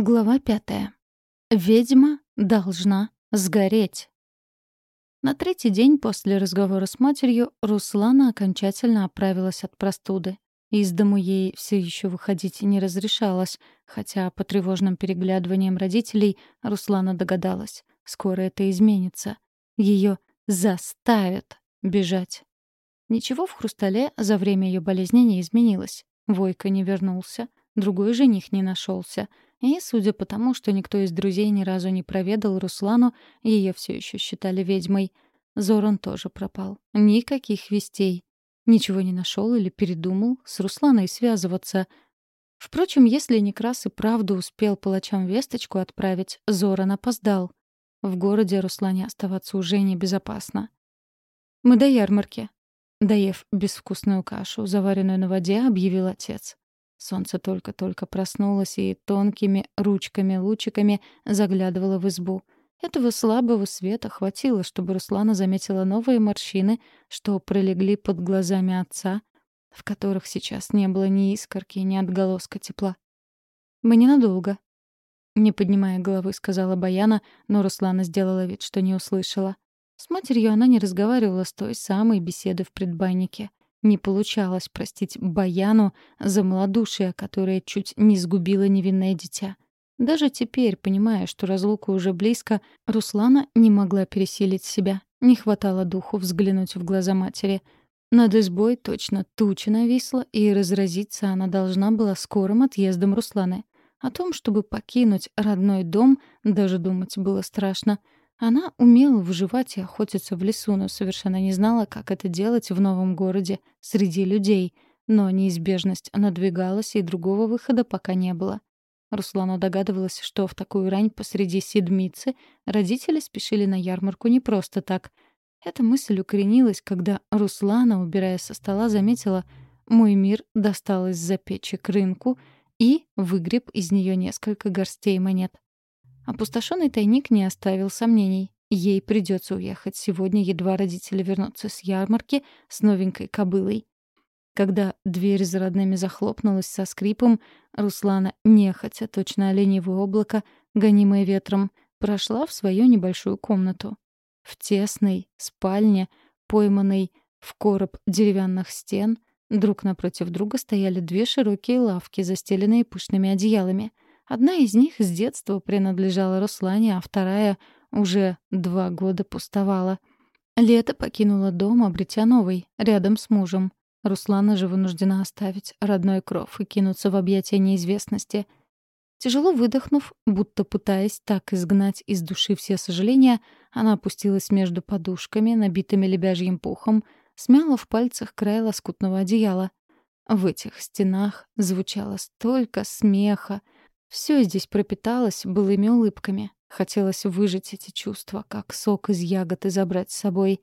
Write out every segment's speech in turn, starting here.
Глава пятая. Ведьма должна сгореть. На третий день после разговора с матерью Руслана окончательно оправилась от простуды. Из дому ей все еще выходить не разрешалось, хотя по тревожным переглядываниям родителей Руслана догадалась. Скоро это изменится. Ее заставят бежать. Ничего в хрустале за время ее болезни не изменилось. Войка не вернулся, другой жених не нашелся — и, судя по тому, что никто из друзей ни разу не проведал Руслану, ее все еще считали ведьмой. Зоран тоже пропал. Никаких вестей. Ничего не нашел или передумал с Русланой связываться. Впрочем, если Некрас и правду успел палачам весточку отправить, Зоран опоздал. В городе Руслане оставаться уже небезопасно. «Мы до ярмарки», — доев безвкусную кашу, заваренную на воде, объявил отец. Солнце только-только проснулось и тонкими ручками-лучиками заглядывало в избу. Этого слабого света хватило, чтобы Руслана заметила новые морщины, что пролегли под глазами отца, в которых сейчас не было ни искорки, ни отголоска тепла. «Мы ненадолго», — не поднимая головы, сказала Баяна, но Руслана сделала вид, что не услышала. С матерью она не разговаривала с той самой беседы в предбаннике. Не получалось простить Баяну за малодушие, которое чуть не сгубило невинное дитя. Даже теперь, понимая, что разлука уже близко, Руслана не могла пересилить себя. Не хватало духу взглянуть в глаза матери. Над избой точно туча нависла, и разразиться она должна была скорым отъездом Русланы. О том, чтобы покинуть родной дом, даже думать было страшно — она умела выживать и охотиться в лесу, но совершенно не знала, как это делать в новом городе, среди людей. Но неизбежность надвигалась, и другого выхода пока не было. Руслана догадывалась, что в такую рань посреди седмицы родители спешили на ярмарку не просто так. Эта мысль укоренилась, когда Руслана, убирая со стола, заметила «Мой мир достал из-за печи к рынку» и выгреб из нее несколько горстей монет. Опустошенный тайник не оставил сомнений. Ей придется уехать сегодня, едва родители вернутся с ярмарки с новенькой кобылой. Когда дверь за родными захлопнулась со скрипом, Руслана, нехотя, точно оленевое облако, гонимое ветром, прошла в свою небольшую комнату. В тесной спальне, пойманной в короб деревянных стен, друг напротив друга стояли две широкие лавки, застеленные пышными одеялами — Одна из них с детства принадлежала Руслане, а вторая уже два года пустовала. Лето покинула дом, обретя новый, рядом с мужем. Руслана же вынуждена оставить родной кров и кинуться в объятия неизвестности. Тяжело выдохнув, будто пытаясь так изгнать из души все сожаления, она опустилась между подушками, набитыми лебяжьим пухом, смяла в пальцах край лоскутного одеяла. В этих стенах звучало столько смеха, все здесь пропиталось былыми улыбками. Хотелось выжать эти чувства, как сок из ягод и забрать с собой.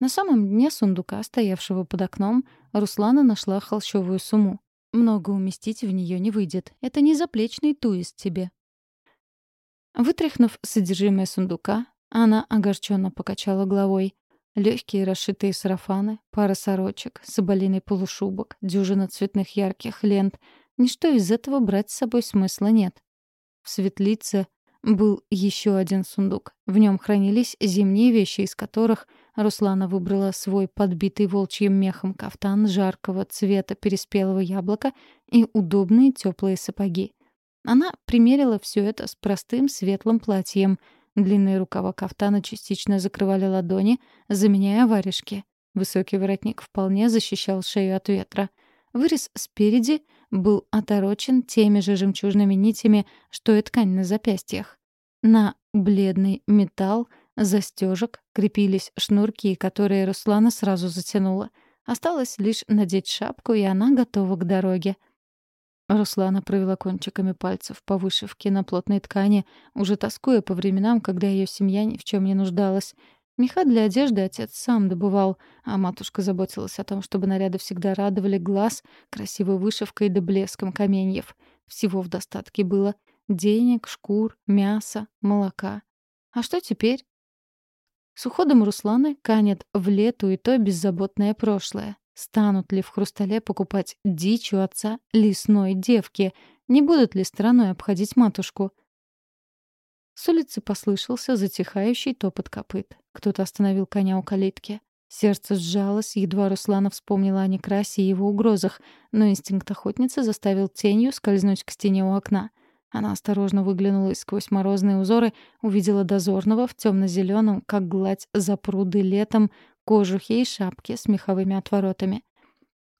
На самом дне сундука, стоявшего под окном, Руслана нашла холщовую сумму. Много уместить в нее не выйдет. Это не заплечный туист тебе. Вытряхнув содержимое сундука, она огорченно покачала головой. Легкие расшитые сарафаны, пара сорочек, соболиный полушубок, дюжина цветных ярких лент — Ничто из этого брать с собой смысла нет. В светлице был еще один сундук. В нем хранились зимние вещи, из которых Руслана выбрала свой подбитый волчьим мехом кафтан жаркого цвета переспелого яблока и удобные теплые сапоги. Она примерила все это с простым светлым платьем. Длинные рукава кафтана частично закрывали ладони, заменяя варежки. Высокий воротник вполне защищал шею от ветра. Вырез спереди был оторочен теми же жемчужными нитями, что и ткань на запястьях. На бледный металл застежек крепились шнурки, которые Руслана сразу затянула. Осталось лишь надеть шапку, и она готова к дороге. Руслана провела кончиками пальцев по вышивке на плотной ткани, уже тоскуя по временам, когда ее семья ни в чем не нуждалась. Меха для одежды отец сам добывал, а матушка заботилась о том, чтобы наряды всегда радовали глаз красивой вышивкой да блеском каменьев. Всего в достатке было. Денег, шкур, мяса, молока. А что теперь? С уходом Русланы канет в лету и то беззаботное прошлое. Станут ли в хрустале покупать дичь у отца лесной девки? не будут ли стороной обходить матушку. С улицы послышался затихающий топот копыт. Кто-то остановил коня у калитки. Сердце сжалось, едва Руслана вспомнила о Некрасе и его угрозах, но инстинкт охотницы заставил тенью скользнуть к стене у окна. Она осторожно выглянула сквозь морозные узоры увидела дозорного в темно-зеленом, как гладь за пруды летом, кожухе и шапке с меховыми отворотами.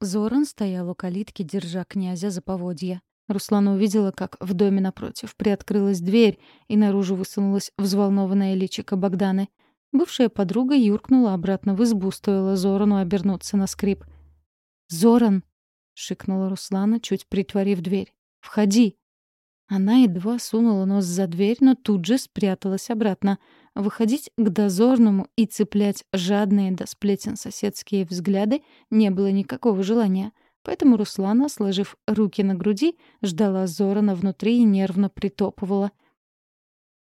Зоран стоял у калитки, держа князя за поводья. Руслана увидела, как в доме напротив приоткрылась дверь, и наружу высунулась взволнованная личико Богданы. Бывшая подруга юркнула обратно в избу, стоило Зорану обернуться на скрип. «Зоран!» — шикнула Руслана, чуть притворив дверь. «Входи!» Она едва сунула нос за дверь, но тут же спряталась обратно. Выходить к дозорному и цеплять жадные до сплетен соседские взгляды не было никакого желания — Поэтому Руслана, сложив руки на груди, ждала Зорана внутри и нервно притопывала.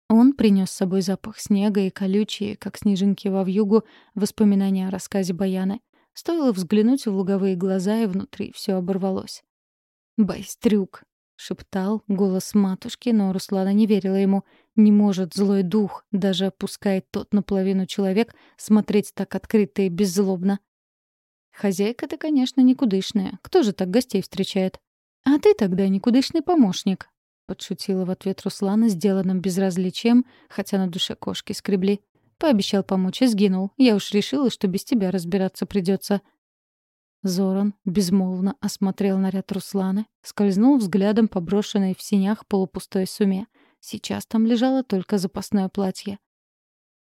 Он принес с собой запах снега и колючие, как снежинки во вьюгу, воспоминания о рассказе Баяны. Стоило взглянуть в луговые глаза, и внутри все оборвалось. «Байстрюк!» — шептал голос матушки, но Руслана не верила ему. Не может злой дух, даже опускает тот наполовину человек, смотреть так открыто и беззлобно. Хозяйка ты, конечно, никудышная. Кто же так гостей встречает? А ты тогда никудышный помощник. Подшутила в ответ Руслана, сделанным безразличием, хотя на душе кошки скребли. Пообещал помочь и сгинул. Я уж решила, что без тебя разбираться придется. Зоран безмолвно осмотрел наряд Русланы, скользнул взглядом по брошенной в синях полупустой суме. Сейчас там лежало только запасное платье.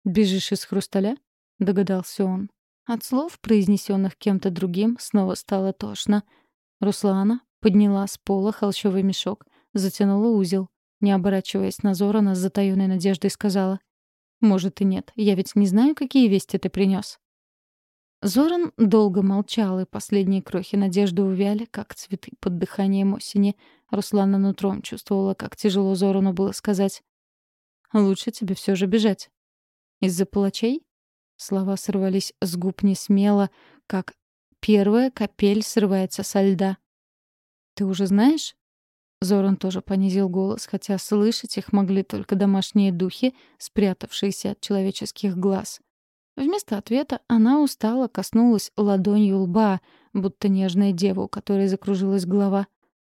«Бежишь из хрусталя?» — догадался он. От слов, произнесенных кем-то другим, снова стало тошно. Руслана подняла с пола холщовый мешок, затянула узел. Не оборачиваясь на Зорана с затаённой надеждой, сказала. «Может и нет. Я ведь не знаю, какие вести ты принес. Зоран долго молчал, и последние крохи надежды увяли, как цветы под дыханием осени. Руслана нутром чувствовала, как тяжело Зорану было сказать. «Лучше тебе все же бежать». «Из-за палачей?» Слова сорвались с губ не смело, как первая капель срывается со льда. «Ты уже знаешь?» Зоран тоже понизил голос, хотя слышать их могли только домашние духи, спрятавшиеся от человеческих глаз. Вместо ответа она устало коснулась ладонью лба, будто нежная дева, у которой закружилась голова.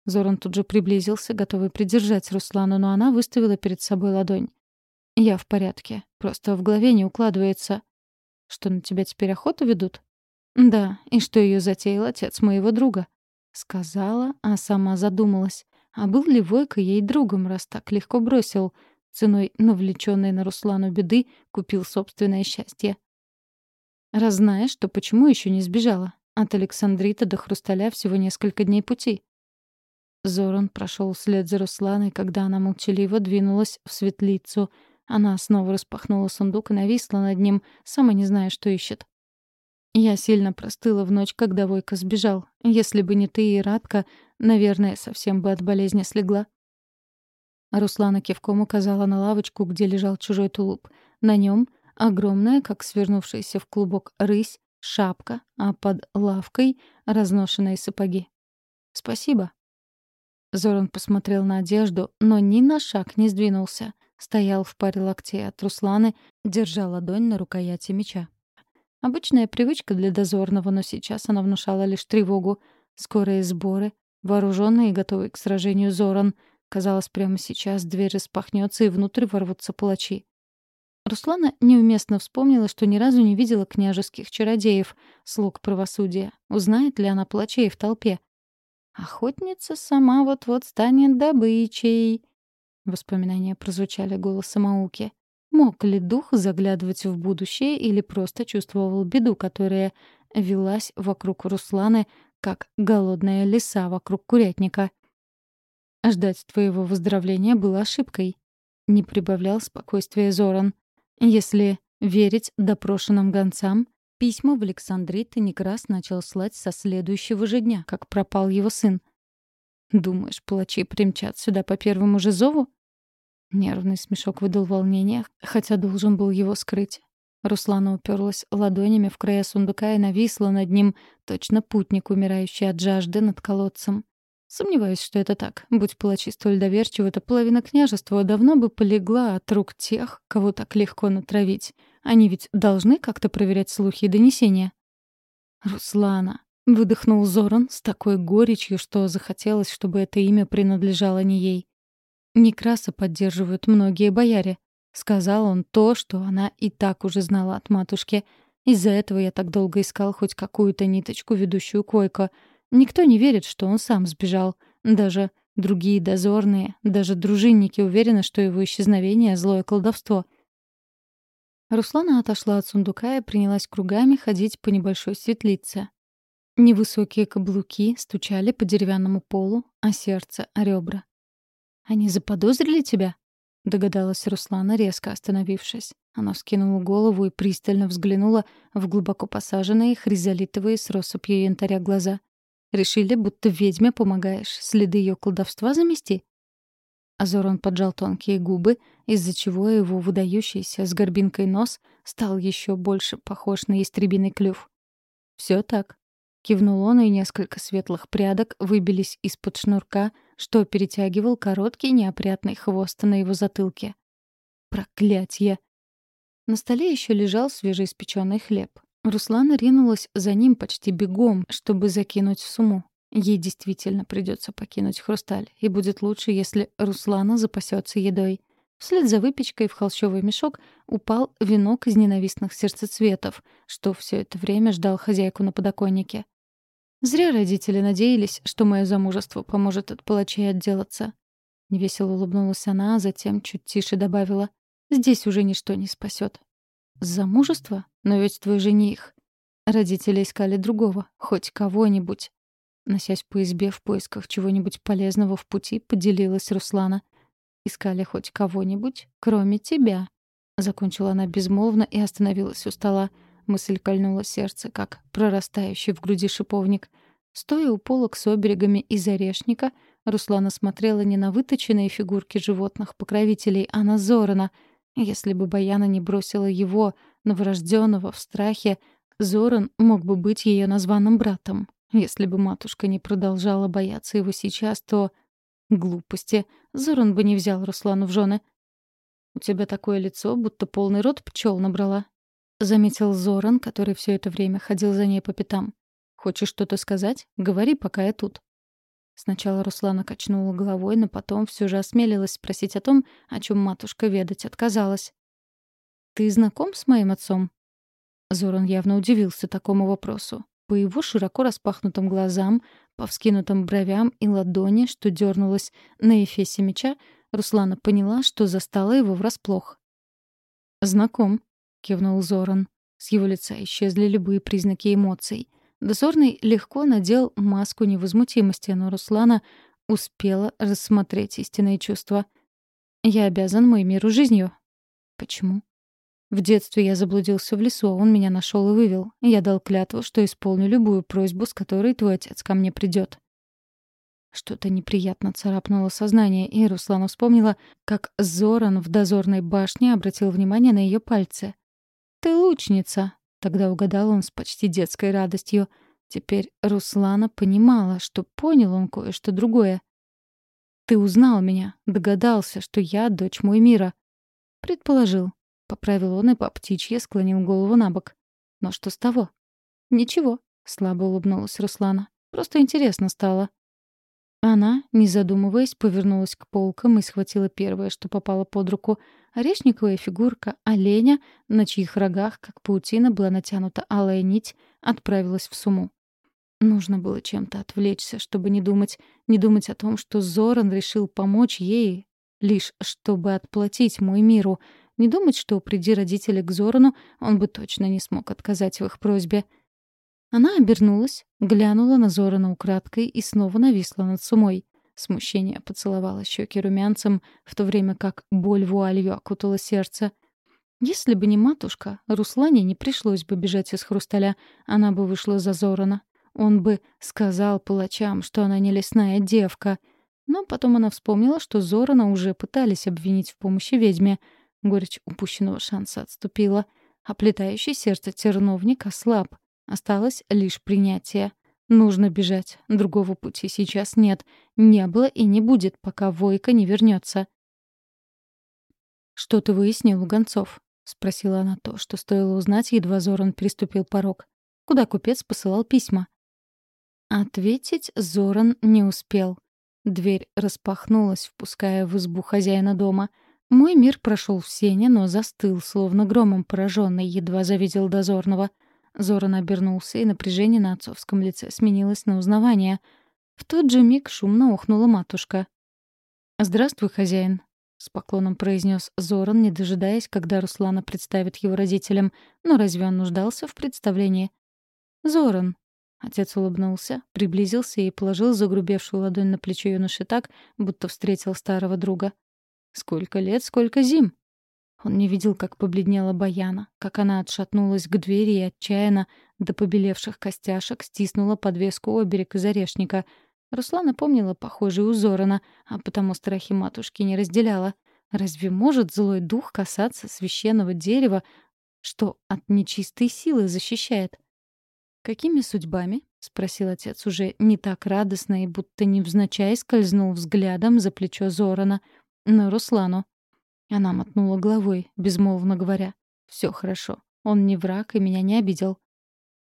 Зоран тут же приблизился, готовый придержать Руслану, но она выставила перед собой ладонь. «Я в порядке. Просто в голове не укладывается. Что на тебя теперь охоту ведут? Да, и что ее затеял отец моего друга. Сказала, а сама задумалась. А был ли Войка ей другом, раз так легко бросил? Ценой навлеченной на Руслану беды купил собственное счастье. Раз знаешь, то почему еще не сбежала? От Александрита до Хрусталя всего несколько дней пути. Зоран прошел вслед за Русланой, когда она молчаливо двинулась в светлицу — она снова распахнула сундук и нависла над ним, сама не зная, что ищет. Я сильно простыла в ночь, когда Войка сбежал. Если бы не ты и Радка, наверное, совсем бы от болезни слегла. Руслана кивком указала на лавочку, где лежал чужой тулуп. На нем огромная, как свернувшаяся в клубок рысь, шапка, а под лавкой — разношенные сапоги. «Спасибо». Зоран посмотрел на одежду, но ни на шаг не сдвинулся стоял в паре локтей от Русланы, держа ладонь на рукояти меча. Обычная привычка для дозорного, но сейчас она внушала лишь тревогу. Скорые сборы, вооруженные и готовые к сражению Зоран. Казалось, прямо сейчас дверь распахнется и внутрь ворвутся палачи. Руслана неуместно вспомнила, что ни разу не видела княжеских чародеев, слуг правосудия. Узнает ли она палачей в толпе? Охотница сама вот-вот станет добычей. Воспоминания прозвучали голосом Ауки. Мог ли дух заглядывать в будущее или просто чувствовал беду, которая велась вокруг Русланы, как голодная лиса вокруг курятника? Ждать твоего выздоровления было ошибкой. Не прибавлял спокойствия Зоран. Если верить допрошенным гонцам, письма в Александрит Некрас начал слать со следующего же дня, как пропал его сын. Думаешь, палачи примчат сюда по первому же зову? Нервный смешок выдал волнение, хотя должен был его скрыть. Руслана уперлась ладонями в края сундука и нависла над ним, точно путник, умирающий от жажды над колодцем. Сомневаюсь, что это так. Будь палачи столь доверчивы, то половина княжества давно бы полегла от рук тех, кого так легко натравить. Они ведь должны как-то проверять слухи и донесения. «Руслана», — выдохнул Зоран с такой горечью, что захотелось, чтобы это имя принадлежало не ей. «Некраса поддерживают многие бояре», — сказал он то, что она и так уже знала от матушки. «Из-за этого я так долго искал хоть какую-то ниточку, ведущую к Ойко. Никто не верит, что он сам сбежал. Даже другие дозорные, даже дружинники уверены, что его исчезновение — злое колдовство. Руслана отошла от сундука и принялась кругами ходить по небольшой светлице. Невысокие каблуки стучали по деревянному полу, а сердце — о ребра. «Они заподозрили тебя?» — догадалась Руслана, резко остановившись. Она вскинула голову и пристально взглянула в глубоко посаженные хризолитовые с россыпью янтаря глаза — Решили, будто ведьме помогаешь, следы ее колдовства замести?» Азорон поджал тонкие губы, из-за чего его выдающийся с горбинкой нос стал еще больше похож на истребиный клюв. Все так. Кивнул он, и несколько светлых прядок выбились из-под шнурка, что перетягивал короткий неопрятный хвост на его затылке. Проклятье! На столе еще лежал свежеиспеченный хлеб. Руслана ринулась за ним почти бегом, чтобы закинуть в сумму. Ей действительно придется покинуть хрусталь, и будет лучше, если Руслана запасется едой. Вслед за выпечкой в холщовый мешок упал венок из ненавистных сердцецветов, что все это время ждал хозяйку на подоконнике. Зря родители надеялись, что мое замужество поможет от палачей отделаться. Невесело улыбнулась она, а затем чуть тише добавила. «Здесь уже ничто не спасет. Замужество? Но ведь твой жених. Родители искали другого, хоть кого-нибудь. Носясь по избе в поисках чего-нибудь полезного в пути, поделилась Руслана. Искали хоть кого-нибудь, кроме тебя. Закончила она безмолвно и остановилась у стола. Мысль кольнула сердце, как прорастающий в груди шиповник. Стоя у полок с оберегами из орешника, Руслана смотрела не на выточенные фигурки животных-покровителей, а на Зорана — если бы Баяна не бросила его, новорожденного, в страхе, Зоран мог бы быть ее названным братом. Если бы матушка не продолжала бояться его сейчас, то... Глупости. Зоран бы не взял Руслану в жены. «У тебя такое лицо, будто полный рот пчел набрала», — заметил Зоран, который все это время ходил за ней по пятам. «Хочешь что-то сказать? Говори, пока я тут». Сначала Руслана качнула головой, но потом все же осмелилась спросить о том, о чем матушка ведать отказалась. «Ты знаком с моим отцом?» Зоран явно удивился такому вопросу. По его широко распахнутым глазам, по вскинутым бровям и ладони, что дернулась на эфесе меча, Руслана поняла, что застала его врасплох. «Знаком», — кивнул Зоран. С его лица исчезли любые признаки эмоций — Дозорный легко надел маску невозмутимости, но Руслана успела рассмотреть истинные чувства. «Я обязан мой миру жизнью». «Почему?» В детстве я заблудился в лесу, он меня нашел и вывел. Я дал клятву, что исполню любую просьбу, с которой твой отец ко мне придет. Что-то неприятно царапнуло сознание, и Руслана вспомнила, как Зоран в дозорной башне обратил внимание на ее пальцы. «Ты лучница», Тогда угадал он с почти детской радостью. Теперь Руслана понимала, что понял он кое-что другое. «Ты узнал меня, догадался, что я дочь мой мира». «Предположил», — поправил он и по птичье склонил голову на бок. «Но что с того?» «Ничего», — слабо улыбнулась Руслана. «Просто интересно стало». Она, не задумываясь, повернулась к полкам и схватила первое, что попало под руку — Орешниковая фигурка оленя, на чьих рогах, как паутина, была натянута алая нить, отправилась в суму. Нужно было чем-то отвлечься, чтобы не думать, не думать о том, что Зоран решил помочь ей, лишь чтобы отплатить мой миру, не думать, что, приди родители к Зорану, он бы точно не смог отказать в их просьбе. Она обернулась, глянула на Зорана украдкой и снова нависла над сумой. Смущение поцеловало щеки румянцем, в то время как боль вуалью окутала сердце. Если бы не матушка, Руслане не пришлось бы бежать из хрусталя, она бы вышла за Зорана. Он бы сказал палачам, что она не лесная девка. Но потом она вспомнила, что Зорана уже пытались обвинить в помощи ведьме. Горечь упущенного шанса отступила. Оплетающий сердце терновник ослаб. Осталось лишь принятие. Нужно бежать. Другого пути сейчас нет. Не было и не будет, пока Войка не вернется. «Что ты выяснил у гонцов?» — спросила она то, что стоило узнать, едва Зоран переступил порог. «Куда купец посылал письма?» Ответить Зоран не успел. Дверь распахнулась, впуская в избу хозяина дома. Мой мир прошел в сене, но застыл, словно громом пораженный, едва завидел дозорного. Зоран обернулся, и напряжение на отцовском лице сменилось на узнавание. В тот же миг шумно охнула матушка. «Здравствуй, хозяин», — с поклоном произнес Зоран, не дожидаясь, когда Руслана представит его родителям. Но разве он нуждался в представлении? «Зоран», Отец улыбнулся, приблизился и положил загрубевшую ладонь на плечо юноши так, будто встретил старого друга. «Сколько лет, сколько зим!» Он не видел, как побледнела Баяна, как она отшатнулась к двери и отчаянно, до побелевших костяшек, стиснула подвеску оберег из орешника. Руслана помнила похожий у Зорана, а потому страхи матушки не разделяла. Разве может злой дух касаться священного дерева, что от нечистой силы защищает? «Какими судьбами?» — спросил отец уже не так радостно и будто невзначай скользнул взглядом за плечо Зорана на Руслану. Она мотнула головой, безмолвно говоря. «Все хорошо. Он не враг и меня не обидел».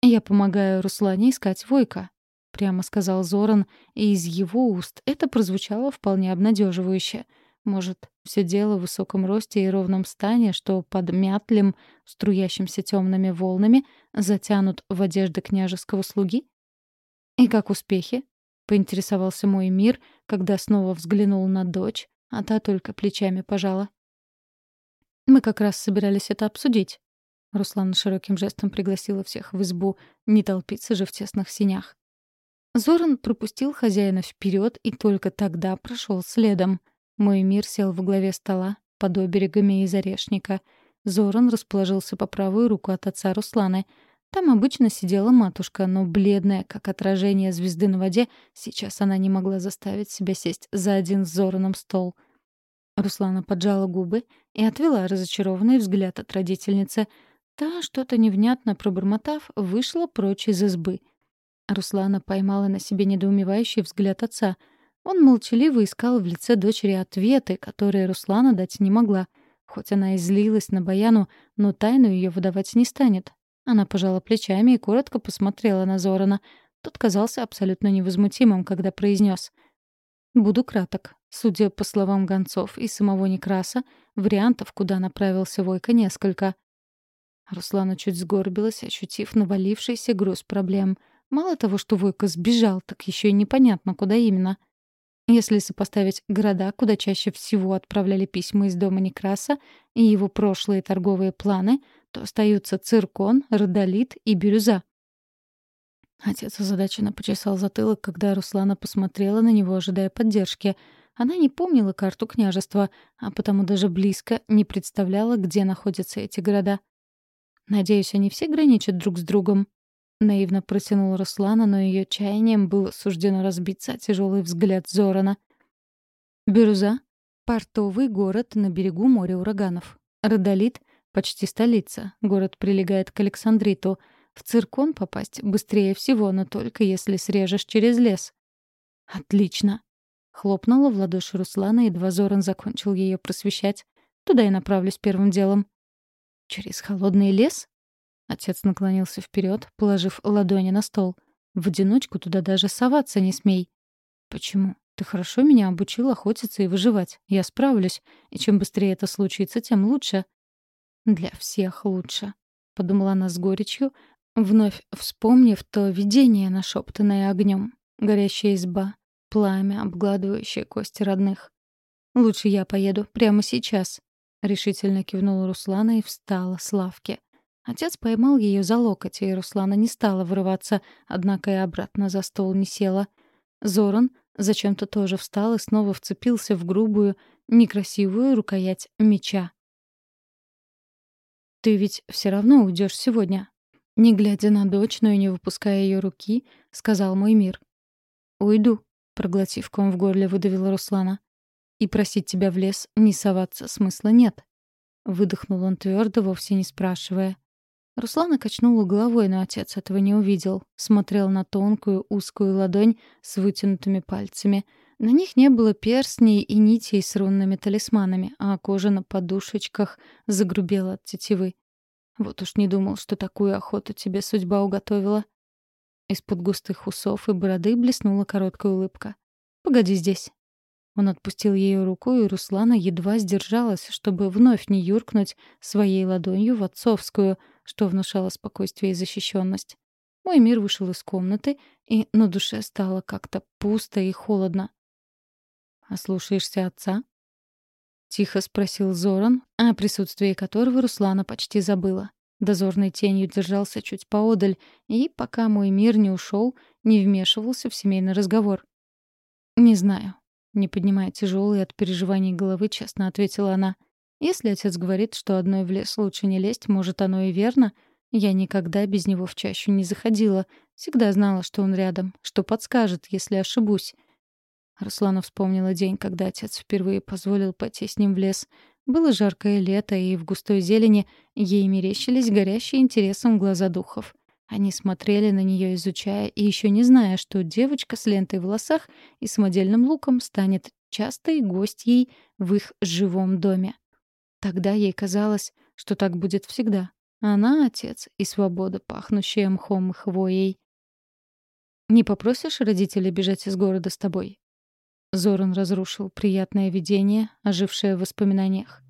«Я помогаю Руслане искать Войка», — прямо сказал Зоран, и из его уст это прозвучало вполне обнадеживающе — может, все дело в высоком росте и ровном стане, что под мятлем, струящимся темными волнами, затянут в одежды княжеского слуги? «И как успехи?» — поинтересовался мой мир, когда снова взглянул на дочь, а та только плечами пожала. «Мы как раз собирались это обсудить». Руслан широким жестом пригласила всех в избу, не толпиться же в тесных синях. Зоран пропустил хозяина вперед и только тогда прошел следом — мой мир сел во главе стола, под оберегами из орешника. Зоран расположился по правую руку от отца Русланы. Там обычно сидела матушка, но бледная, как отражение звезды на воде, сейчас она не могла заставить себя сесть за один с Зораном стол. Руслана поджала губы и отвела разочарованный взгляд от родительницы. Та, что-то невнятно пробормотав, вышла прочь из избы. Руслана поймала на себе недоумевающий взгляд отца — он молчаливо искал в лице дочери ответы, которые Руслана дать не могла. Хоть она и злилась на Баяну, но тайну ее выдавать не станет. Она пожала плечами и коротко посмотрела на Зорана. Тот казался абсолютно невозмутимым, когда произнес: «Буду краток. Судя по словам гонцов и самого Некраса, вариантов, куда направился Войка, несколько». Руслана чуть сгорбилась, ощутив навалившийся груз проблем. Мало того, что Войка сбежал, так еще и непонятно, куда именно — если сопоставить города, куда чаще всего отправляли письма из дома Некраса, и его прошлые торговые планы, то остаются Циркон, Родолит и Бирюза. Отец озадаченно почесал затылок, когда Руслана посмотрела на него, ожидая поддержки. Она не помнила карту княжества, а потому даже близко не представляла, где находятся эти города. «Надеюсь, они все граничат друг с другом?» Наивно протянула Руслана, но ее чаянием было суждено разбиться тяжелый взгляд Зорана. Бирюза — портовый город на берегу моря ураганов. Родолит — почти столица. Город прилегает к Александриту. В Циркон попасть быстрее всего, но только если срежешь через лес. «Отлично!» — хлопнула в ладоши Руслана, едва Зоран закончил ее просвещать. «Туда и направлюсь первым делом». «Через холодный лес?» Отец наклонился вперед, положив ладони на стол. «В одиночку туда даже соваться не смей». «Почему? Ты хорошо меня обучил охотиться и выживать. Я справлюсь. И чем быстрее это случится, тем лучше». «Для всех лучше», — подумала она с горечью, вновь вспомнив то видение, нашептанное огнем. Горящая изба, пламя, обгладывающее кости родных. «Лучше я поеду прямо сейчас», — решительно кивнула Руслана и встала с лавки. Отец поймал ее за локоть, и Руслана не стала вырываться, однако и обратно за стол не села. Зоран зачем-то тоже встал и снова вцепился в грубую, некрасивую рукоять меча. «Ты ведь все равно уйдешь сегодня», — не глядя на дочь, но и не выпуская ее руки, сказал мой мир. «Уйду», — проглотив ком в горле, выдавила Руслана. «И просить тебя в лес не соваться смысла нет». Выдохнул он твердо, вовсе не спрашивая. Руслана качнула головой, но отец этого не увидел. Смотрел на тонкую, узкую ладонь с вытянутыми пальцами. На них не было перстней и нитей с рунными талисманами, а кожа на подушечках загрубела от тетивы. Вот уж не думал, что такую охоту тебе судьба уготовила. Из-под густых усов и бороды блеснула короткая улыбка. «Погоди здесь». Он отпустил ее руку, и Руслана едва сдержалась, чтобы вновь не юркнуть своей ладонью в отцовскую, что внушало спокойствие и защищенность. Мой мир вышел из комнаты, и на душе стало как-то пусто и холодно. «А слушаешься отца?» — тихо спросил Зоран, о присутствии которого Руслана почти забыла. Дозорной тенью держался чуть поодаль, и, пока мой мир не ушел, не вмешивался в семейный разговор. «Не знаю», не поднимая тяжелой от переживаний головы, честно ответила она. «Если отец говорит, что одной в лес лучше не лезть, может, оно и верно. Я никогда без него в чащу не заходила. Всегда знала, что он рядом, что подскажет, если ошибусь». Руслана вспомнила день, когда отец впервые позволил пойти с ним в лес. Было жаркое лето, и в густой зелени ей мерещились горящие интересом глаза духов. Они смотрели на нее, изучая, и еще не зная, что девочка с лентой в волосах и с модельным луком станет частой гостьей в их живом доме. Тогда ей казалось, что так будет всегда. Она — отец и свобода, пахнущая мхом и хвоей. «Не попросишь родителей бежать из города с тобой?» Зоран разрушил приятное видение, ожившее в воспоминаниях.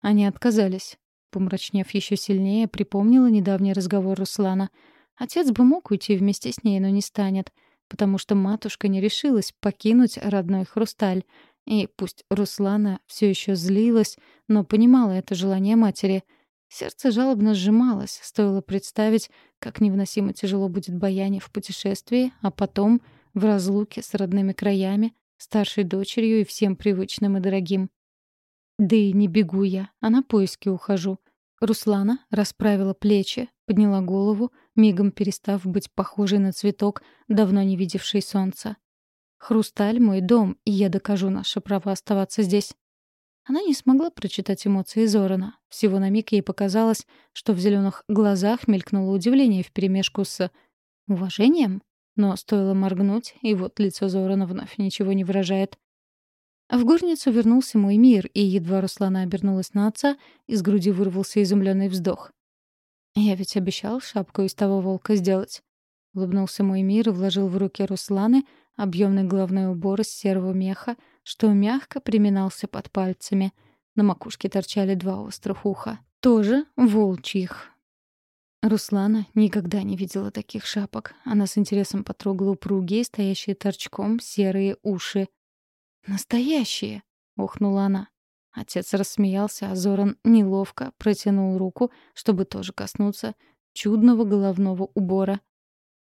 Они отказались. Помрачнев еще сильнее, припомнила недавний разговор Руслана — Отец бы мог уйти вместе с ней, но не станет, потому что матушка не решилась покинуть родной хрусталь. И пусть Руслана все еще злилась, но понимала это желание матери. Сердце жалобно сжималось, стоило представить, как невыносимо тяжело будет Баяне в путешествии, а потом в разлуке с родными краями, старшей дочерью и всем привычным и дорогим. Да и не бегу я, а на поиски ухожу. Руслана расправила плечи, подняла голову, мигом перестав быть похожей на цветок, давно не видевший солнца. «Хрусталь — мой дом, и я докажу наше право оставаться здесь». Она не смогла прочитать эмоции Зорана. Всего на миг ей показалось, что в зеленых глазах мелькнуло удивление вперемешку с уважением. Но стоило моргнуть, и вот лицо Зорана вновь ничего не выражает. В горницу вернулся мой мир, и едва Руслана обернулась на отца, из груди вырвался изумленный вздох. «Я ведь обещал шапку из того волка сделать». Улыбнулся мой мир и вложил в руки Русланы объемный головной убор из серого меха, что мягко приминался под пальцами. На макушке торчали два острых уха. Тоже волчьих. Руслана никогда не видела таких шапок. Она с интересом потрогала упругие, стоящие торчком, серые уши. «Настоящие!» — охнула она. Отец рассмеялся, а Зоран неловко протянул руку, чтобы тоже коснуться чудного головного убора.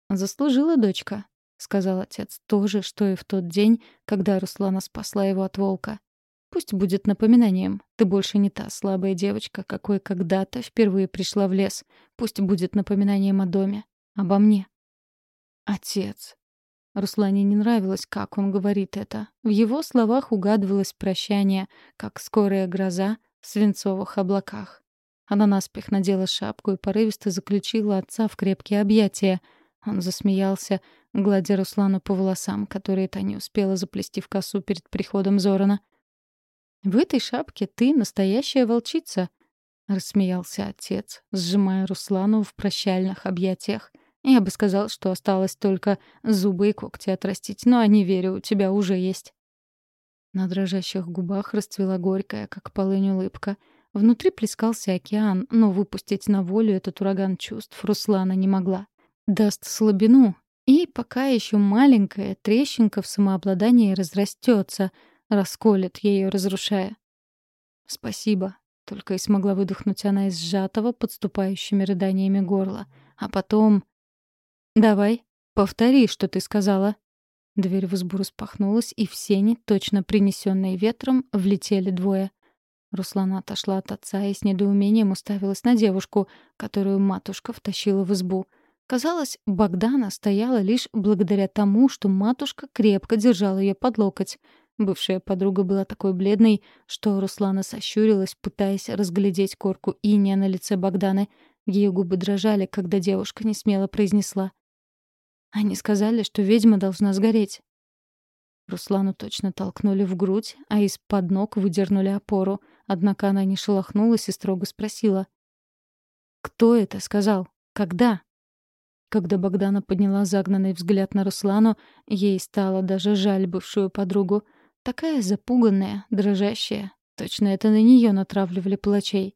«Заслужила дочка», — сказал отец, то же, что и в тот день, когда Руслана спасла его от волка. «Пусть будет напоминанием. Ты больше не та слабая девочка, какой когда-то впервые пришла в лес. Пусть будет напоминанием о доме, обо мне». «Отец», Руслане не нравилось, как он говорит это. В его словах угадывалось прощание, как скорая гроза в свинцовых облаках. Она наспех надела шапку и порывисто заключила отца в крепкие объятия. Он засмеялся, гладя Руслану по волосам, которые та не успела заплести в косу перед приходом Зорана. «В этой шапке ты настоящая волчица», — рассмеялся отец, сжимая Руслану в прощальных объятиях. Я бы сказал, что осталось только зубы и когти отрастить, но не верю, у тебя уже есть. На дрожащих губах расцвела горькая, как полынь улыбка. Внутри плескался океан, но выпустить на волю этот ураган чувств Руслана не могла. Даст слабину, и пока еще маленькая трещинка в самообладании разрастется, расколет ее, разрушая. «Спасибо», — только и смогла выдохнуть она из сжатого, подступающими рыданиями горла. А потом «Давай, повтори, что ты сказала». Дверь в избу распахнулась, и в сени, точно принесенные ветром, влетели двое. Руслана отошла от отца и с недоумением уставилась на девушку, которую матушка втащила в избу. Казалось, Богдана стояла лишь благодаря тому, что матушка крепко держала ее под локоть. Бывшая подруга была такой бледной, что Руслана сощурилась, пытаясь разглядеть корку иния на лице Богданы — Ее губы дрожали, когда девушка не смело произнесла. «Они сказали, что ведьма должна сгореть». Руслану точно толкнули в грудь, а из-под ног выдернули опору. Однако она не шелохнулась и строго спросила. «Кто это сказал? Когда?» Когда Богдана подняла загнанный взгляд на Руслану, ей стало даже жаль бывшую подругу. Такая запуганная, дрожащая. Точно это на нее натравливали палачей.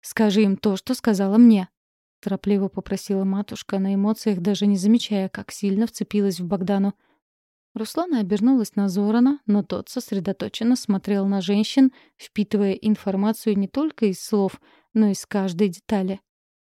«Скажи им то, что сказала мне», — торопливо попросила матушка, на эмоциях даже не замечая, как сильно вцепилась в Богдану. Руслана обернулась на Зорана, но тот сосредоточенно смотрел на женщин, впитывая информацию не только из слов, но и из каждой детали.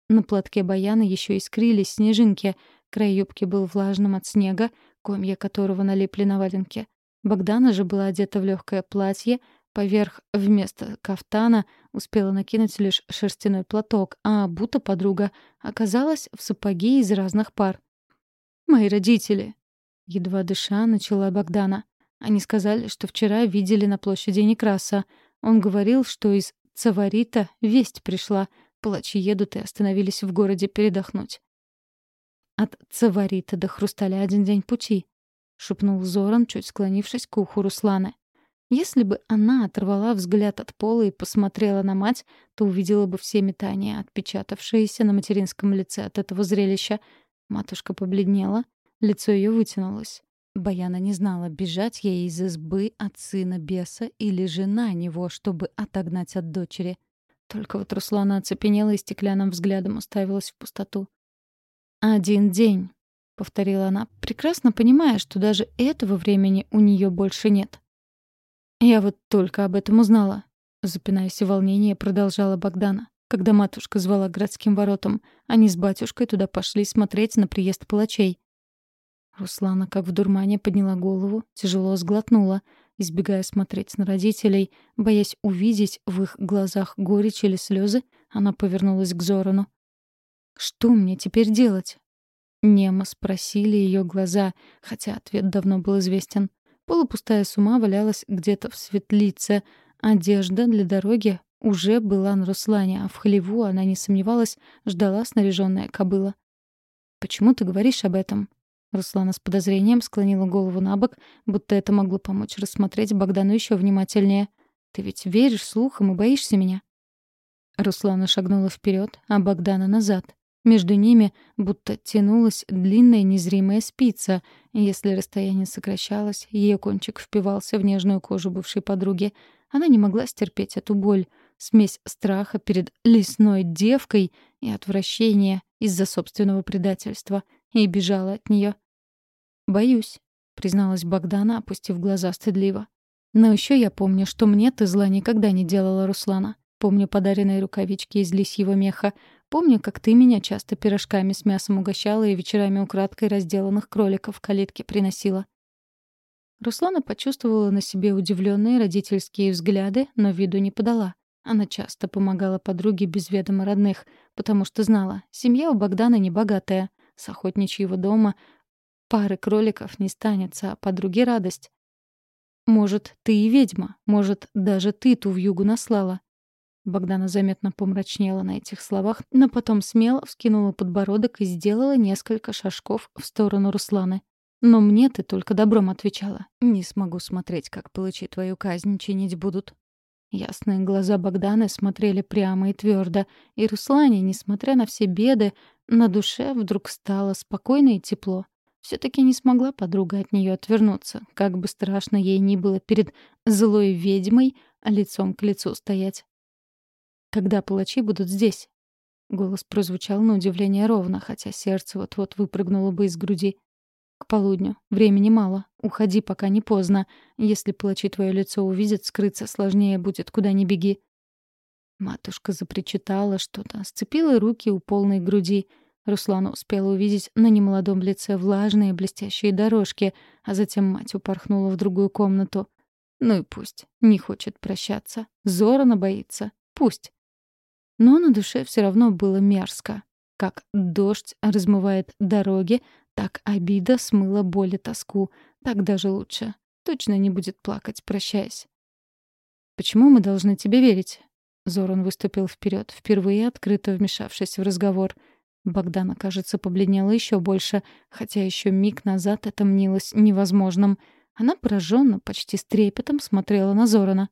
На платке баяна еще искрились снежинки. Край юбки был влажным от снега, комья которого налипли на валенки. Богдана же была одета в легкое платье, поверх вместо кафтана успела накинуть лишь шерстяной платок, а будто подруга оказалась в сапоге из разных пар. «Мои родители!» Едва дыша, начала Богдана. Они сказали, что вчера видели на площади Некраса. Он говорил, что из Цаварита весть пришла — Палачи едут и остановились в городе передохнуть. «От Цаварита до Хрусталя один день пути», — шепнул Зоран, чуть склонившись к уху Русланы. Если бы она оторвала взгляд от пола и посмотрела на мать, то увидела бы все метания, отпечатавшиеся на материнском лице от этого зрелища. Матушка побледнела, лицо ее вытянулось. Баяна не знала, бежать ей из избы от сына беса или жена него, чтобы отогнать от дочери. Только вот Руслана оцепенела и стеклянным взглядом уставилась в пустоту. «Один день», — повторила она, прекрасно понимая, что даже этого времени у нее больше нет. «Я вот только об этом узнала», — запинаясь в волнении, продолжала Богдана. Когда матушка звала к городским воротам, они с батюшкой туда пошли смотреть на приезд палачей. Руслана, как в дурмане, подняла голову, тяжело сглотнула — Избегая смотреть на родителей, боясь увидеть в их глазах горечь или слезы, она повернулась к Зорану. «Что мне теперь делать?» Немо спросили ее глаза, хотя ответ давно был известен. Полупустая сума валялась где-то в светлице. Одежда для дороги уже была на Руслане, а в хлеву, она не сомневалась, ждала снаряженная кобыла. «Почему ты говоришь об этом?» Руслана с подозрением склонила голову на бок, будто это могло помочь рассмотреть Богдану еще внимательнее. «Ты ведь веришь слухам и боишься меня?» Руслана шагнула вперед, а Богдана назад. Между ними будто тянулась длинная незримая спица. Если расстояние сокращалось, ее кончик впивался в нежную кожу бывшей подруги. Она не могла стерпеть эту боль. Смесь страха перед лесной девкой и отвращения из-за собственного предательства — и бежала от нее. «Боюсь», — призналась Богдана, опустив глаза стыдливо. «Но еще я помню, что мне ты зла никогда не делала, Руслана. Помню подаренные рукавички из лисьего меха. Помню, как ты меня часто пирожками с мясом угощала и вечерами украдкой разделанных кроликов в калитке приносила». Руслана почувствовала на себе удивленные родительские взгляды, но виду не подала. Она часто помогала подруге без ведома родных, потому что знала, семья у Богдана небогатая, с охотничьего дома пары кроликов не станется, а подруге радость. Может, ты и ведьма, может, даже ты ту вьюгу наслала. Богдана заметно помрачнела на этих словах, но потом смело вскинула подбородок и сделала несколько шажков в сторону Русланы. «Но мне ты только добром отвечала. Не смогу смотреть, как палачи твою казнь чинить будут». Ясные глаза Богданы смотрели прямо и твердо, и Руслане, несмотря на все беды, на душе вдруг стало спокойно и тепло. все таки не смогла подруга от нее отвернуться, как бы страшно ей ни было перед злой ведьмой лицом к лицу стоять. «Когда палачи будут здесь?» Голос прозвучал на удивление ровно, хотя сердце вот-вот выпрыгнуло бы из груди. «К полудню. Времени мало. Уходи, пока не поздно. Если палачи твое лицо увидят, скрыться сложнее будет, куда ни беги. Матушка запричитала что-то, сцепила руки у полной груди. Руслана успела увидеть на немолодом лице влажные блестящие дорожки, а затем мать упорхнула в другую комнату. Ну и пусть. Не хочет прощаться. Зорана боится. Пусть. Но на душе все равно было мерзко. Как дождь размывает дороги, так обида смыла боль и тоску. Так даже лучше. Точно не будет плакать, прощаясь. «Почему мы должны тебе верить?» Зоран выступил вперед, впервые открыто вмешавшись в разговор. Богдана, кажется, побледнела еще больше, хотя еще миг назад это мнилось невозможным. Она пораженно, почти с трепетом смотрела на Зорана.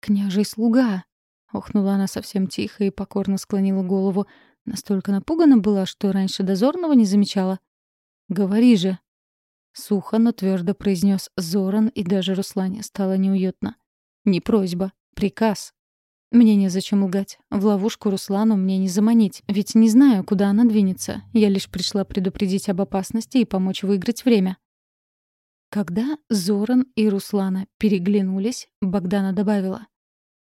«Княжий слуга!» — охнула она совсем тихо и покорно склонила голову. Настолько напугана была, что раньше дозорного не замечала. «Говори же!» Сухо, но твердо произнес Зоран, и даже Руслане стало неуютно. «Не просьба, приказ». Мне незачем лгать. В ловушку Руслану мне не заманить, ведь не знаю, куда она двинется. Я лишь пришла предупредить об опасности и помочь выиграть время. Когда Зоран и Руслана переглянулись, Богдана добавила.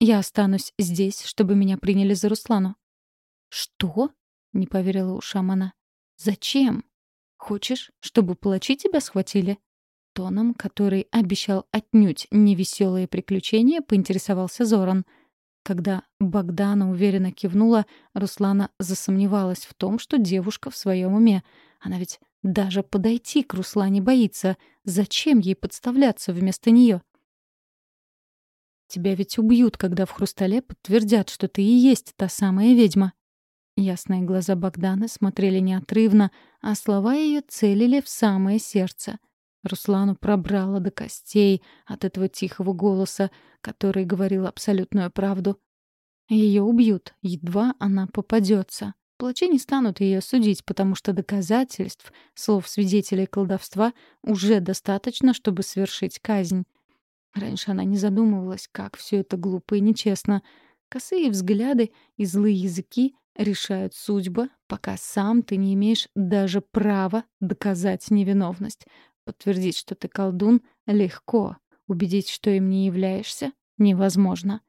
«Я останусь здесь, чтобы меня приняли за Руслану». «Что?» — не поверила ушам она. «Зачем? Хочешь, чтобы палачи тебя схватили?» Тоном, который обещал отнюдь невеселые приключения, поинтересовался Зоран. Когда Богдана уверенно кивнула, Руслана засомневалась в том, что девушка в своем уме. Она ведь даже подойти к Руслане боится. Зачем ей подставляться вместо нее? «Тебя ведь убьют, когда в хрустале подтвердят, что ты и есть та самая ведьма». Ясные глаза Богдана смотрели неотрывно, а слова ее целили в самое сердце. Руслану пробрало до костей от этого тихого голоса, который говорил абсолютную правду. Ее убьют, едва она попадется. Плачи не станут ее судить, потому что доказательств, слов свидетелей колдовства, уже достаточно, чтобы свершить казнь. Раньше она не задумывалась, как все это глупо и нечестно. Косые взгляды и злые языки решают судьбы, пока сам ты не имеешь даже права доказать невиновность. Подтвердить, что ты колдун, легко. Убедить, что им не являешься, невозможно.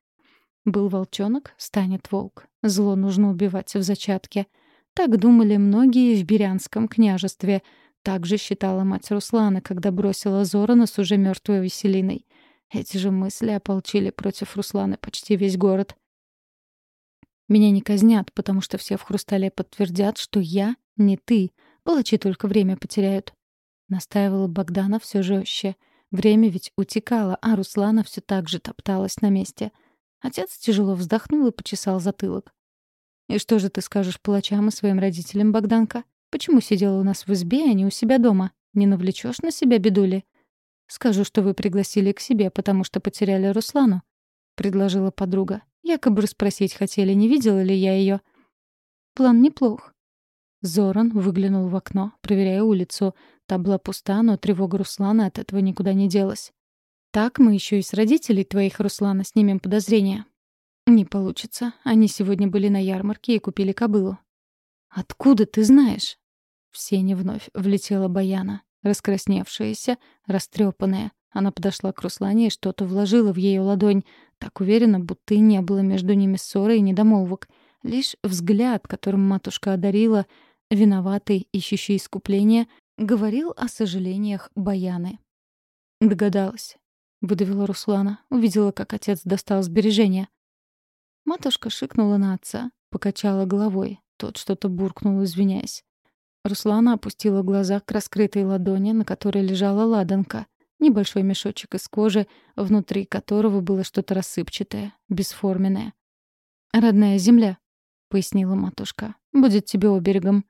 Был волчонок, станет волк. Зло нужно убивать в зачатке. Так думали многие в Берянском княжестве. Так же считала мать Руслана, когда бросила Зорана с уже мертвой Веселиной. Эти же мысли ополчили против Русланы почти весь город. Меня не казнят, потому что все в Хрустале подтвердят, что я не ты. Палачи только время потеряют. Настаивала Богдана все жестче. Время ведь утекало, а Руслана все так же топталась на месте — Отец тяжело вздохнул и почесал затылок. «И что же ты скажешь палачам и своим родителям, Богданка? Почему сидела у нас в избе, а не у себя дома? Не навлечешь на себя бедули?» «Скажу, что вы пригласили к себе, потому что потеряли Руслану», — предложила подруга. Якобы расспросить хотели, не видела ли я ее. План неплох. Зоран выглянул в окно, проверяя улицу. Та была пуста, но тревога Руслана от этого никуда не делась. Так мы еще и с родителей твоих, Руслана, снимем подозрения. Не получится. Они сегодня были на ярмарке и купили кобылу. Откуда ты знаешь? В сене вновь влетела Баяна, раскрасневшаяся, растрепанная. Она подошла к Руслане и что-то вложила в ее ладонь, так уверенно, будто и не было между ними ссоры и недомолвок. Лишь взгляд, которым матушка одарила, виноватый, ищущий искупления, говорил о сожалениях Баяны. Догадалась. — выдавила Руслана. Увидела, как отец достал сбережения. Матушка шикнула на отца, покачала головой. Тот что-то буркнул, извиняясь. Руслана опустила глаза к раскрытой ладони, на которой лежала ладанка. Небольшой мешочек из кожи, внутри которого было что-то рассыпчатое, бесформенное. «Родная земля», — пояснила матушка, — «будет тебе оберегом.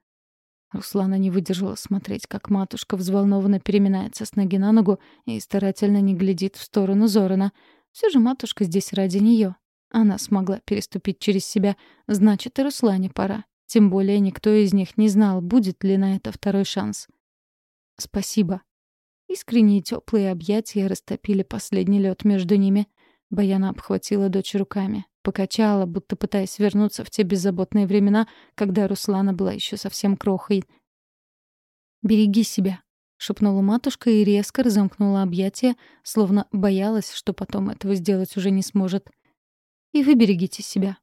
Руслана не выдержала смотреть, как матушка взволнованно переминается с ноги на ногу и старательно не глядит в сторону Зорана. Все же матушка здесь ради нее. Она смогла переступить через себя, значит, и Руслане пора. Тем более никто из них не знал, будет ли на это второй шанс. «Спасибо». Искренние теплые объятия растопили последний лед между ними. Баяна обхватила дочь руками. Покачала, будто пытаясь вернуться в те беззаботные времена, когда Руслана была еще совсем крохой. «Береги себя», — шепнула матушка и резко разомкнула объятия, словно боялась, что потом этого сделать уже не сможет. «И вы берегите себя».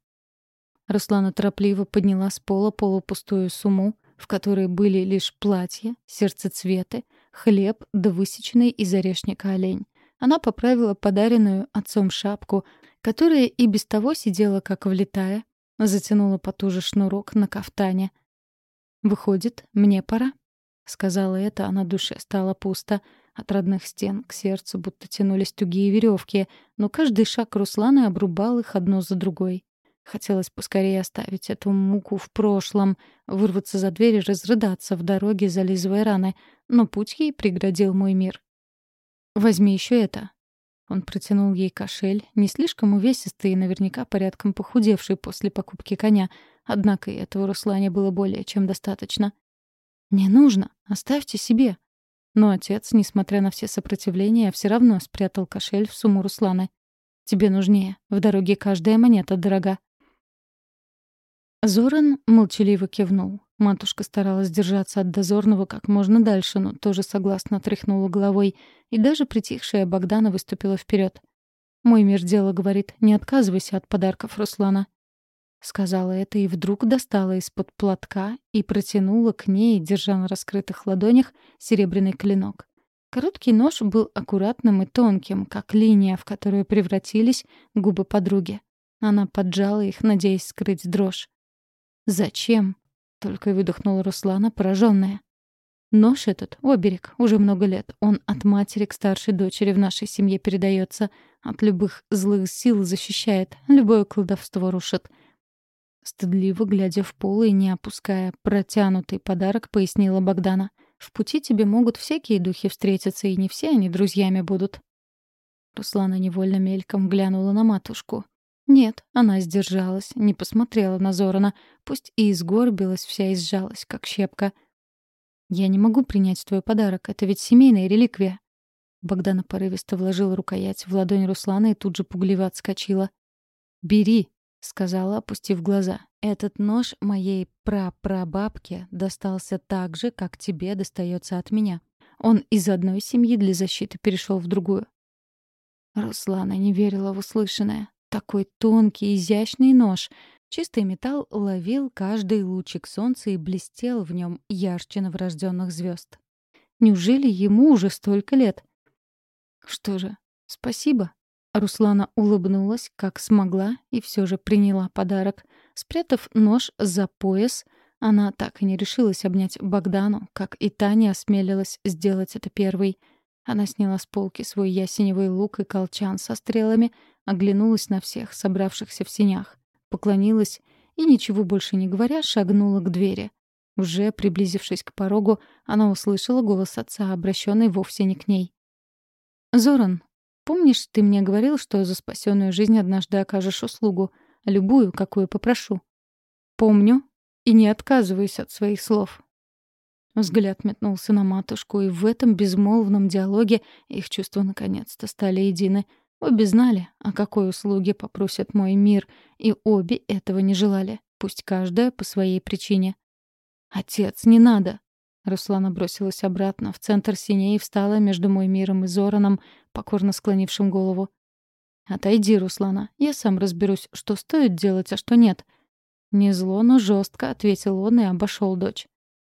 Руслана торопливо подняла с пола полупустую сумму, в которой были лишь платья, сердцецветы, хлеб да высеченный из орешника олень. Она поправила подаренную отцом шапку, которая и без того сидела как влетая, затянула потуже шнурок на кафтане. «Выходит, мне пора», — сказала это, а на душе стало пусто. От родных стен к сердцу будто тянулись тугие веревки, но каждый шаг Русланы обрубал их одно за другой. Хотелось поскорее оставить эту муку в прошлом, вырваться за дверь и разрыдаться в дороге, зализывая раны, но путь ей преградил мой мир. «Возьми еще это». Он протянул ей кошель, не слишком увесистый и наверняка порядком похудевший после покупки коня, однако и этого Руслане было более чем достаточно. «Не нужно, оставьте себе», но отец, несмотря на все сопротивления, все равно спрятал кошель в сумму Русланы. «Тебе нужнее. В дороге каждая монета дорога». Зоран молчаливо кивнул. Матушка старалась держаться от дозорного как можно дальше, но тоже согласно тряхнула головой, и даже притихшая Богдана выступила вперед. «Мой мир дело говорит, не отказывайся от подарков Руслана. Сказала это и вдруг достала из-под платка и протянула к ней, держа на раскрытых ладонях, серебряный клинок. Короткий нож был аккуратным и тонким, как линия, в которую превратились губы подруги. Она поджала их, надеясь скрыть дрожь. «Зачем?» — только выдохнула Руслана, пораженная. «Нож этот — оберег, уже много лет. Он от матери к старшей дочери в нашей семье передается. От любых злых сил защищает, любое колдовство рушит. Стыдливо глядя в пол и не опуская протянутый подарок, пояснила Богдана. «В пути тебе могут всякие духи встретиться, и не все они друзьями будут». Руслана невольно мельком глянула на матушку. Нет, она сдержалась, не посмотрела на Зорана, пусть и изгорбилась вся и сжалась, как щепка. «Я не могу принять твой подарок, это ведь семейная реликвия». Богдана порывисто вложила рукоять в ладонь Руслана и тут же пугливо отскочила. «Бери», — сказала, опустив глаза. «Этот нож моей прапрабабке достался так же, как тебе достается от меня. Он из одной семьи для защиты перешел в другую». Руслана не верила в услышанное. Такой тонкий, изящный нож. Чистый металл ловил каждый лучик солнца и блестел в нем ярче новорожденных звезд. Неужели ему уже столько лет? Что же, спасибо, Руслана улыбнулась, как смогла, и все же приняла подарок. Спрятав нож за пояс, она так и не решилась обнять Богдану, как и Таня осмелилась сделать это первой. Она сняла с полки свой ясеневый лук и колчан со стрелами, оглянулась на всех, собравшихся в синях, поклонилась и, ничего больше не говоря, шагнула к двери. Уже приблизившись к порогу, она услышала голос отца, обращенный вовсе не к ней. «Зоран, Помнишь, ты мне говорил, что за спасенную жизнь однажды окажешь услугу, любую, какую попрошу? Помню и не отказываюсь от своих слов. Взгляд метнулся на матушку, и в этом безмолвном диалоге их чувства наконец-то стали едины. Обе знали, о какой услуге попросят мой мир, и обе этого не желали, пусть каждая по своей причине. «Отец, не надо!» Руслана бросилась обратно, в центр синей и встала между мой миром и Зораном, покорно склонившим голову. «Отойди, Руслана, я сам разберусь, что стоит делать, а что нет». Не зло, но жестко ответил он и обошел дочь.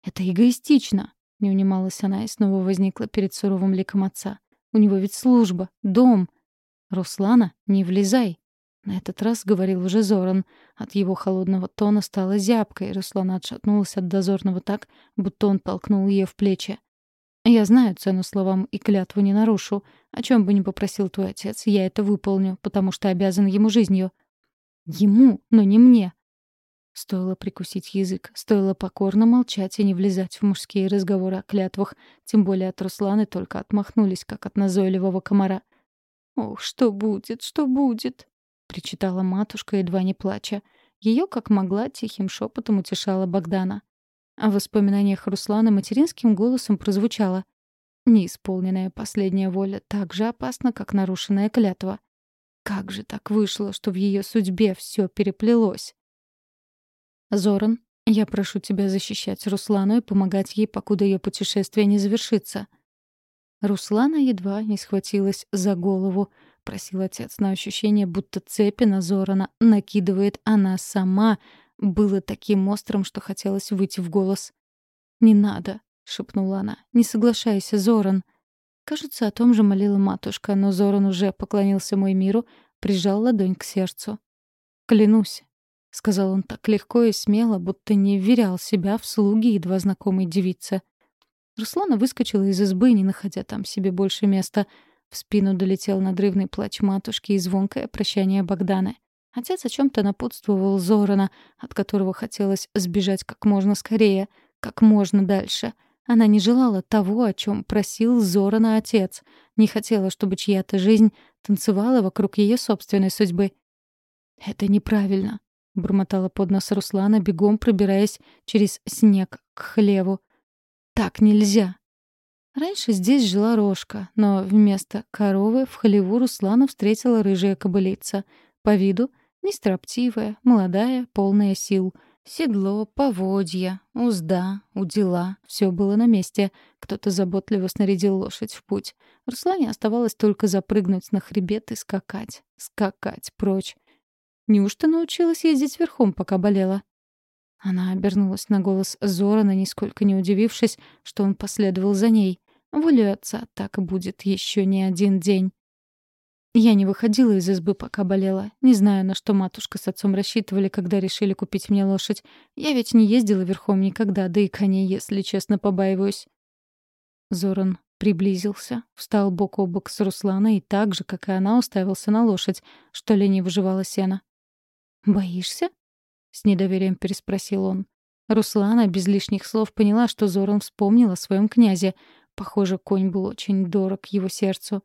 «Это эгоистично», — не унималась она и снова возникла перед суровым ликом отца. «У него ведь служба, дом». «Руслана, не влезай», на этот раз говорил уже Зоран. От его холодного тона стало зябко, и Руслана отшатнулась от дозорного так, будто он толкнул ее в плечи. «Я знаю цену словам и клятву не нарушу. О чем бы ни попросил твой отец, я это выполню, потому что обязан ему жизнью». «Ему, но не мне». Стоило прикусить язык, стоило покорно молчать и не влезать в мужские разговоры о клятвах, тем более от Русланы только отмахнулись, как от назойливого комара. «Ох, что будет, что будет?» причитала матушка, едва не плача. Ее, как могла, тихим шепотом утешала Богдана. А в воспоминаниях Руслана материнским голосом прозвучало «Неисполненная последняя воля так же опасна, как нарушенная клятва». Как же так вышло, что в ее судьбе все переплелось? Зоран, я прошу тебя защищать Руслану и помогать ей, покуда ее путешествие не завершится. Руслана едва не схватилась за голову. — просил отец, на ощущение, будто цепи на Зорана накидывает она сама, было таким острым, что хотелось выйти в голос. «Не надо», — шепнула она, — «не соглашайся, Зоран». Кажется, о том же молила матушка, но Зоран уже поклонился мой миру, прижал ладонь к сердцу. «Клянусь», — сказал он так легко и смело, будто не вверял себя в слуги едва знакомой девице. Руслана выскочила из избы, не находя там себе больше места. В спину долетел надрывный плач матушки и звонкое прощание Богданы. Отец о чем-то напутствовал Зорана, от которого хотелось сбежать как можно скорее, как можно дальше. Она не желала того, о чем просил Зорана отец. Не хотела, чтобы чья-то жизнь танцевала вокруг ее собственной судьбы. «Это неправильно», — бормотала под нос Руслана, бегом пробираясь через снег к хлеву. «Так нельзя». Раньше здесь жила рожка, но вместо коровы в хлеву Руслана встретила рыжая кобылица. По виду Нестроптивая, молодая, полная сил. Седло, поводья, узда, удила — все было на месте. Кто-то заботливо снарядил лошадь в путь. Руслане оставалось только запрыгнуть на хребет и скакать. Скакать прочь. Неужто научилась ездить верхом, пока болела? Она обернулась на голос Зорана, нисколько не удивившись, что он последовал за ней. Волю отца так будет еще не один день. Я не выходила из избы, пока болела. Не знаю, на что матушка с отцом рассчитывали, когда решили купить мне лошадь. Я ведь не ездила верхом никогда, да и коней, если честно, побаиваюсь. Зоран приблизился, встал бок о бок с Русланой и так же, как и она, уставился на лошадь, что лениво выживала сено. «Боишься?» — с недоверием переспросил он. Руслана без лишних слов поняла, что Зоран вспомнил о своем князе. Похоже, конь был очень дорог его сердцу.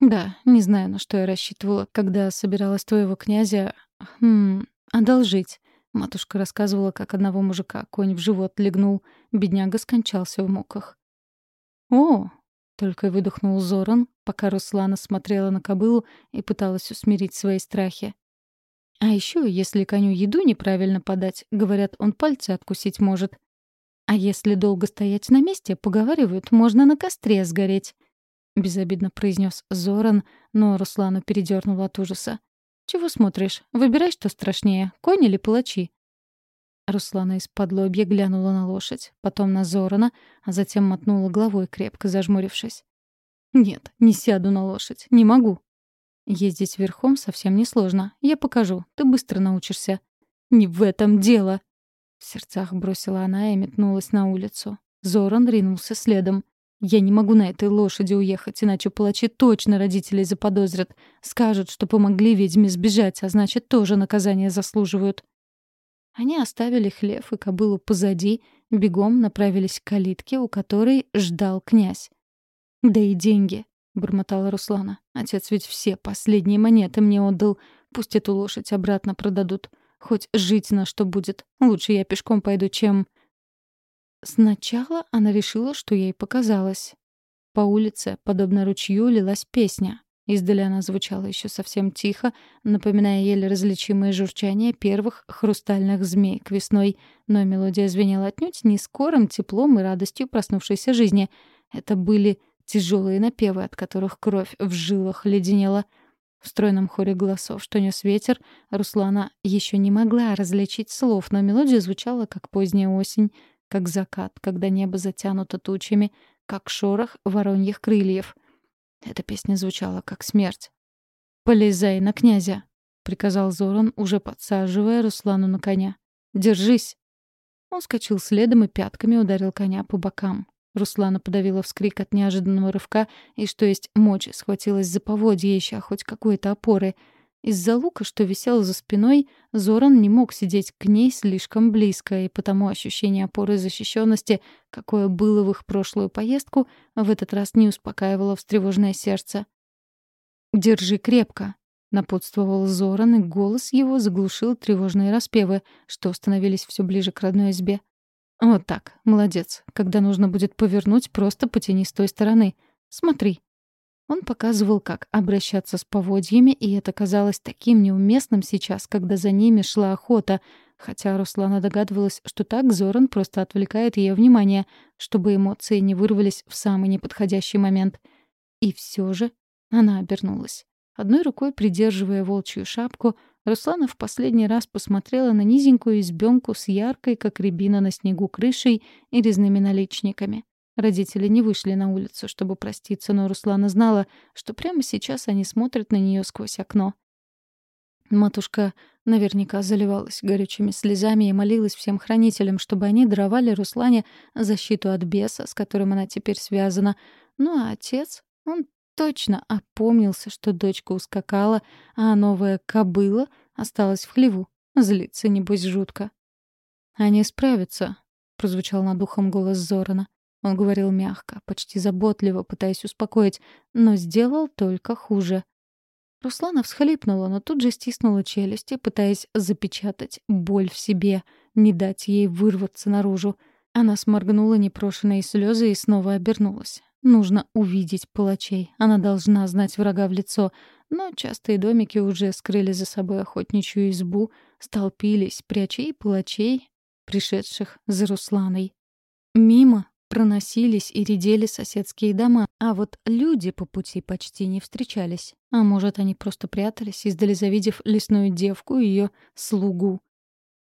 Да, не знаю, на что я рассчитывала, когда собиралась твоего князя... Хм... одолжить. Матушка рассказывала, как одного мужика конь в живот легнул. Бедняга скончался в муках. «О!» — только выдохнул Зоран, пока Руслана смотрела на кобылу и пыталась усмирить свои страхи. А еще, если коню еду неправильно подать, говорят, он пальцы откусить может. А если долго стоять на месте, поговаривают, можно на костре сгореть. — безобидно произнес Зоран, но Руслану передернуло от ужаса. «Чего смотришь? Выбирай, что страшнее, конь или палачи?» Руслана из-под лобья глянула на лошадь, потом на Зорана, а затем мотнула головой, крепко зажмурившись. «Нет, не сяду на лошадь, не могу». «Ездить верхом совсем несложно. Я покажу, ты быстро научишься». «Не в этом дело!» В сердцах бросила она и метнулась на улицу. Зоран ринулся следом. Я не могу на этой лошади уехать, иначе палачи точно родителей заподозрят. Скажут, что помогли ведьме сбежать, а значит, тоже наказание заслуживают. Они оставили хлев и кобылу позади, бегом направились к калитке, у которой ждал князь. «Да и деньги», — бормотала Руслана. «Отец ведь все последние монеты мне отдал. Пусть эту лошадь обратно продадут. Хоть жить на что будет. Лучше я пешком пойду, чем...» Сначала она решила, что ей показалось. По улице, подобно ручью, лилась песня. Издали она звучала еще совсем тихо, напоминая еле различимое журчание первых хрустальных змей к весной, но мелодия звенела отнюдь не скорым теплом и радостью проснувшейся жизни. Это были тяжелые напевы, от которых кровь в жилах леденела. В стройном хоре голосов, что нес ветер, Руслана еще не могла различить слов, но мелодия звучала, как поздняя осень — как закат, когда небо затянуто тучами, как шорох вороньих крыльев. Эта песня звучала как смерть. «Полезай на князя!» — приказал Зоран, уже подсаживая Руслану на коня. «Держись!» Он скочил следом и пятками ударил коня по бокам. Руслана подавила вскрик от неожиданного рывка и, что есть мочи, схватилась за поводье, ища хоть какой-то опоры — из-за лука, что висел за спиной, Зоран не мог сидеть к ней слишком близко, и потому ощущение опоры и защищенности, какое было в их прошлую поездку, в этот раз не успокаивало встревоженное сердце. «Держи крепко», — напутствовал Зоран, и голос его заглушил тревожные распевы, что становились все ближе к родной избе. «Вот так, молодец. Когда нужно будет повернуть, просто потяни с той стороны. Смотри, он показывал, как обращаться с поводьями, и это казалось таким неуместным сейчас, когда за ними шла охота, хотя Руслана догадывалась, что так Зоран просто отвлекает ее внимание, чтобы эмоции не вырвались в самый неподходящий момент. И все же она обернулась. Одной рукой придерживая волчью шапку, Руслана в последний раз посмотрела на низенькую избенку с яркой, как рябина на снегу, крышей и резными наличниками. Родители не вышли на улицу, чтобы проститься, но Руслана знала, что прямо сейчас они смотрят на нее сквозь окно. Матушка наверняка заливалась горючими слезами и молилась всем хранителям, чтобы они даровали Руслане защиту от беса, с которым она теперь связана. Ну а отец, он точно опомнился, что дочка ускакала, а новая кобыла осталась в хлеву. Злится, небось, жутко. «Они справятся», — прозвучал над ухом голос Зорана. Он говорил мягко, почти заботливо, пытаясь успокоить, но сделал только хуже. Руслана всхлипнула, но тут же стиснула челюсти, пытаясь запечатать боль в себе, не дать ей вырваться наружу. Она сморгнула непрошенные слезы и снова обернулась. Нужно увидеть палачей. Она должна знать врага в лицо. Но частые домики уже скрыли за собой охотничью избу, столпились, пряча и палачей, пришедших за Русланой. Мимо проносились и редели соседские дома, а вот люди по пути почти не встречались. А может, они просто прятались, издали завидев лесную девку и ее слугу.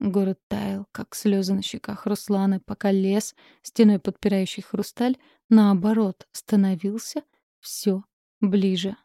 Город таял, как слезы на щеках Русланы, пока лес, стеной подпирающий хрусталь, наоборот, становился все ближе.